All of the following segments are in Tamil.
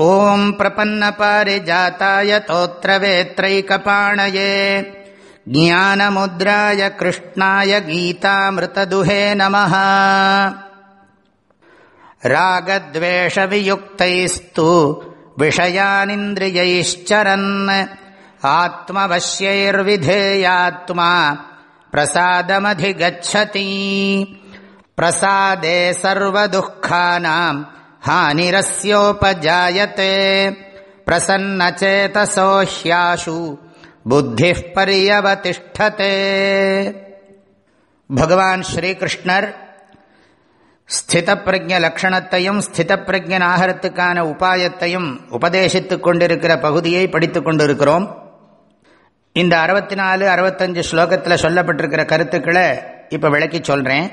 ॐ प्रपन्नपारिजाताय तोत्रवेत्रैकपाणये ज्ञानमुद्राय कृष्णाय गीतामृतदुहे नमः। रागद्वेषवियुक्तैस्तु विषयानिन्द्रियैश्चरन् आत्मवश्यैर्विधेयात्मा प्रसादमधिगच्छति। प्रसादे सर्वदुःखानाम् हानिरस्योपजायते प्रसन्नचेतसो ह्याशु புத்திः பரியவதிஷ்டதே பகவான் ஸ்ரீகிருஷ்ணர் ஸ்தித பிரஜ லக்ஷணத்தையும் ஸ்தித பிரஜன் ஆகிறதுக்கான உபாயத்தையும் உபதேசித்துக் கொண்டிருக்கிற பகுதியை படித்துக் கொண்டிருக்கிறோம் இந்த அறுபத்தி நாலு அறுபத்தஞ்சு ஸ்லோகத்தில் சொல்லப்பட்டிருக்கிற கருத்துக்களை இப்போ விளக்கி சொல்கிறேன்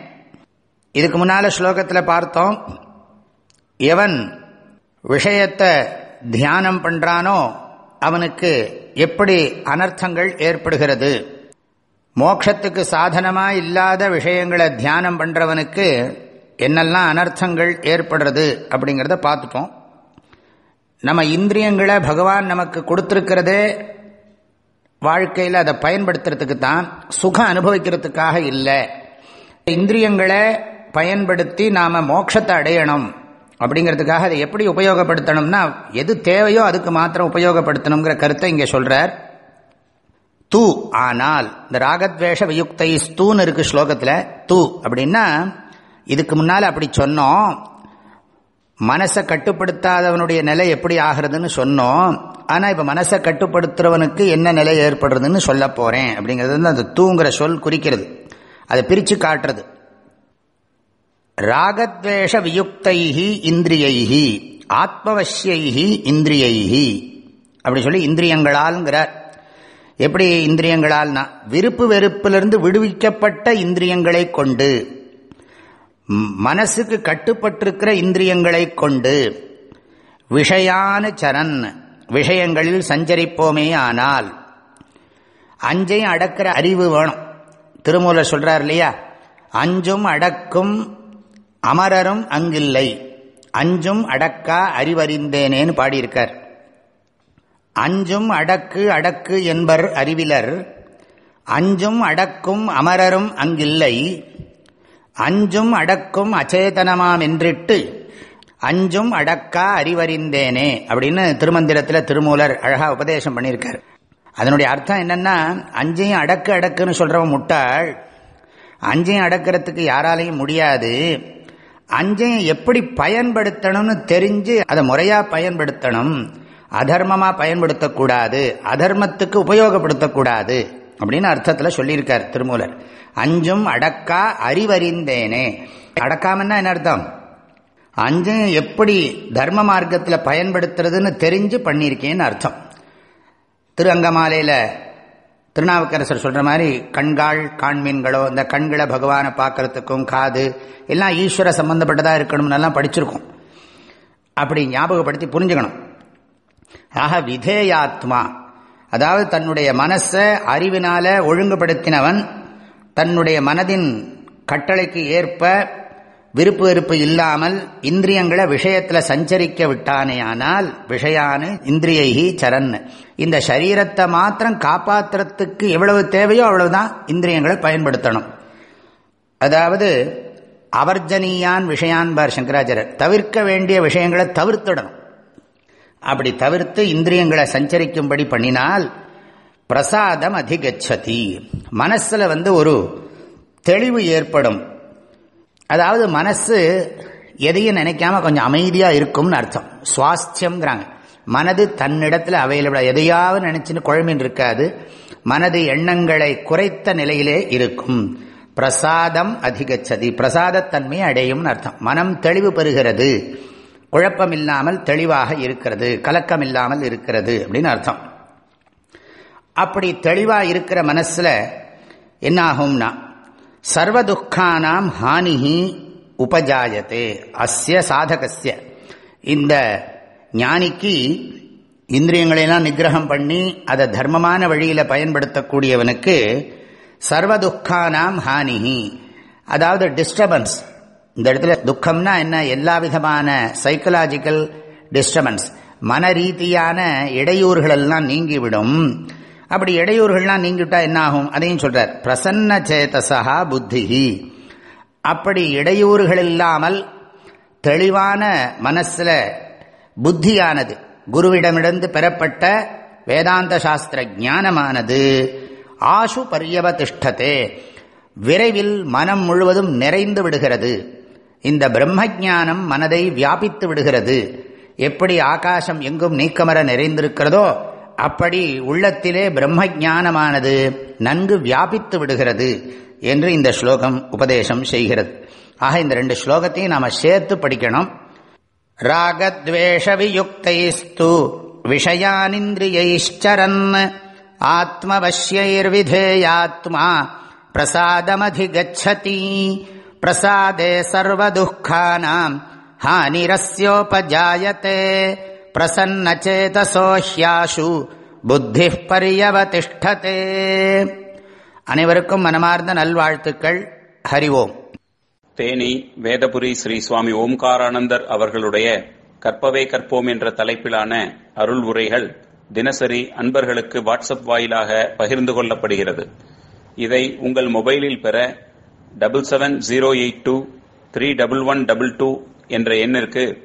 இதுக்கு முன்னால் ஸ்லோகத்தில் பார்த்தோம் எவன் விஷயத்தை தியானம் பண்ணுறானோ அவனுக்கு எப்படி அனர்த்தங்கள் ஏற்படுகிறது? மோட்சத்துக்கு சாதனமாக இல்லாத விஷயங்களை தியானம் பண்ணுறவனுக்கு என்னெல்லாம் அனர்த்தங்கள் ஏற்படுறது அப்படிங்கிறத பார்த்துட்டோம் நம்ம இந்திரியங்களை பகவான் நமக்கு கொடுத்துருக்கிறதே வாழ்க்கையில் அதை பயன்படுத்துறதுக்கு தான் சுகம் அனுபவிக்கிறதுக்காக இல்லை. இந்திரியங்களை பயன்படுத்தி நாம் மோட்சத்தை அடையணும். அப்படிங்கிறதுக்காக அதை எப்படி உபயோகப்படுத்தணும்னா எது தேவையோ அதுக்கு மாத்திரம் உபயோகப்படுத்தணுங்கிற கருத்தை இங்கே சொல்கிறார் தூ ஆனால் இந்த ராகத்வேஷ வியுக்தை ஸ்தூன்னு இருக்குது ஸ்லோகத்தில் தூ அப்படின்னா இதுக்கு முன்னால் அப்படி சொன்னோம். மனசை கட்டுப்படுத்தாதவனுடைய நிலை எப்படி ஆகிறதுன்னு சொன்னோம். ஆனால் இப்போ மனசை கட்டுப்படுத்துறவனுக்கு என்ன நிலை ஏற்படுறதுன்னு சொல்ல போகிறேன் அப்படிங்கிறது வந்து அந்த தூங்குற சொல் குறிக்கிறது. அதை பிரித்து காட்டுறது. ராகத்வேஷ வியுக்தைஹி இந்திரியைஹி ஆத்மவசியைஹி இந்திரியைஹி. அப்படி சொல்லி இந்திரியங்களால்ங்கிறார் எப்படி இந்திரியங்களால்னா விருப்பு வெறுப்பிலிருந்து விடுவிக்கப்பட்ட இந்திரியங்களை கொண்டு மனசுக்கு கட்டுப்பட்டிருக்கிற இந்திரியங்களை கொண்டு விஷயான சரண் விஷயங்களில் சஞ்சரிப்போமே ஆனால் அஞ்சையும் அடக்கிற அறிவு வேணும். திருமூலர் சொல்றார் இல்லையா? அஞ்சும் அடக்கும் அமரரும் அங்கில்லை. அஞ்சும் அடக்கா அறிவறிந்தேனேன்னு பாடியிருக்கார். அஞ்சும் அடக்கு அடக்கு என்பர் அறிவிலர். அஞ்சும் அடக்கும் அமரரும் அங்கில்லை. அஞ்சும் அடக்கும் அச்சேதனமாம் என்றிட்டு அஞ்சும் அடக்கா அறிவறிந்தேனே அப்படின்னு திருமந்திரத்தில் திருமூலர் அழகா உபதேசம் பண்ணியிருக்கார். அதனுடைய அர்த்தம் என்னன்னா அஞ்சையும் அடக்கு அடக்குன்னு சொல்றவன் முட்டாள். அஞ்சையும் அடக்கிறதுக்கு யாராலையும் முடியாது. அஞ்சையும் எப்படி பயன்படுத்தணும்னு தெரிஞ்சு அதை முறையா பயன்படுத்தணும். அதர்மமா பயன்படுத்தக்கூடாது. அதர்மத்துக்கு உபயோகப்படுத்தக்கூடாது. அப்படின்னு அர்த்தத்தில் சொல்லியிருக்கார் திருமூலர். அஞ்சும் அடக்கா அறிவறிந்தேனே. அடக்காமன்னா என்ன அர்த்தம்? அஞ்சையும் எப்படி தர்ம மார்க்கத்தில் பயன்படுத்துறதுன்னு தெரிஞ்சு பண்ணியிருக்கேன்னு அர்த்தம். திரு அங்கமாலையில் திருநாவுக்கரசர் சொல்கிற மாதிரி கண்காள் காண்மீன்களோ இந்த கண்களை பகவானை பார்க்கறதுக்கும் காது எல்லாம் ஈஸ்வர சம்மந்தப்பட்டதாக இருக்கணும்னு எல்லாம் படிச்சிருக்கோம். அப்படி ஞாபகப்படுத்தி புரிஞ்சுக்கணும். ஆக விதேயாத்மா அதாவது தன்னுடைய மனசை அறிவினால ஒழுங்குபடுத்தினவன் தன்னுடைய மனதின் கட்டளைக்கு ஏற்ப விருப்பு வெறுப்பு இல்லாமல் இந்திரியங்களை விஷயத்தில் சஞ்சரிக்க விட்டானே ஆனால் விஷயானு இந்திரியைகி சரண் இந்த சரீரத்தை மாத்திரம் காப்பாற்றுறதுக்கு எவ்வளவு தேவையோ அவ்வளவுதான் இந்திரியங்களை பயன்படுத்தணும். அதாவது அவர்ஜனீயான் விஷயான் பார் சங்கராச்சாரியர் தவிர்க்க வேண்டிய விஷயங்களை தவிர்த்திடணும். அப்படி தவிர்த்து இந்திரியங்களை சஞ்சரிக்கும்படி பண்ணினால் பிரசாதம் அதிகச்சதி. மனசில் வந்து ஒரு தெளிவு ஏற்படும். அதாவது மனசு எதையும் நினைக்காம கொஞ்சம் அமைதியாக இருக்கும்னு அர்த்தம். சுவாஸ்தியம்ங்கிறாங்க. மனது தன்னிடத்தில் அவைலபிள் எதையாவது நினைச்சுன்னு குழம்பின் இருக்காது. மனது எண்ணங்களை குறைத்த நிலையிலே இருக்கும். பிரசாதம் அதிகச்சதி. பிரசாதத்தன்மை அடையும்னு அர்த்தம். மனம் தெளிவு பெறுகிறது. குழப்பம் இல்லாமல் தெளிவாக இருக்கிறது. கலக்கம் இல்லாமல் இருக்கிறது அப்படின்னு அர்த்தம். அப்படி தெளிவாக இருக்கிற மனசில் என்ன சர்வதுக்கானாம் ஹானிஹி உபஜாயத்தே அஸ்ய சாதகசிய இந்த ஞானிக்கு இந்திரியங்களையெல்லாம் நிகிரகம் பண்ணி அதை தர்மமான வழியில் பயன்படுத்தக்கூடியவனுக்கு சர்வதுக்கானாம் ஹானிஹி. அதாவது டிஸ்டர்பன்ஸ் இந்த இடத்துல துக்கம்னா என்ன? எல்லா விதமான சைக்கலாஜிக்கல் டிஸ்டர்பன்ஸ் மன ரீதியான இடையூறுகளெல்லாம் நீங்கிவிடும். அப்படி இடையூறுகள்லாம் நீங்கிட்டா என்ன ஆகும் அதையும் சொல்றார். பிரசன்ன சேதசா புத்திஹி. அப்படி இடையூறுகள் இல்லாமல் தெளிவான மனசில் புத்தியானது குருவிடமிருந்து பெறப்பட்ட வேதாந்த சாஸ்திர ஞானமானது ஆசு பரியவதிஷ்டத்தே விரைவில் மனம் முழுவதும் நிறைந்து விடுகிறது. இந்த பிரம்ம ஜானம் மனதை வியாபித்து விடுகிறது. எப்படி ஆகாசம் எங்கும் நீக்கமர நிறைந்திருக்கிறதோ அப்படி உள்ளத்திலே பிரம்ம ஜானமானது நன்கு வியாபித்து விடுகிறது என்று இந்த ஸ்லோகம் உபதேசம் செய்கிறது. ஆக இந்த ரெண்டு ஸ்லோகத்தையும் நாம சேர்த்து படிக்கணும். ராகத்வேஷவியுக்தைஸ்து விஷயானிந்திரியைச்சரன் ஆத்மவசியைர்விதேயாத்மா பிரசாதமதிகச்சதி பிரசாதே சர்வதுக்கானாம் ஹானிரஸ்யோபஜாயத்தே பிரசன்னச்சேதசோஹ்யாஷு புத்தி பரியவதிஷ்டதே அனைவருக்கும் மனமார்ந்த நல்வாழ்த்துக்கள். ஹரிவோம் தேனி வேதபுரி ஸ்ரீ சுவாமி ஓம்காரானந்தர் அவர்களுடைய கற்பவே கற்போம் என்ற தலைப்பிலான அருள் உரைகள் தினசரி அன்பர்களுக்கு வாட்ஸ்அப் வாயிலாக பகிர்ந்து கொள்ளப்படுகிறது. இதை உங்கள் மொபைலில் பெற double seven zero eight two three double one double two என்ற எண்ணிற்கு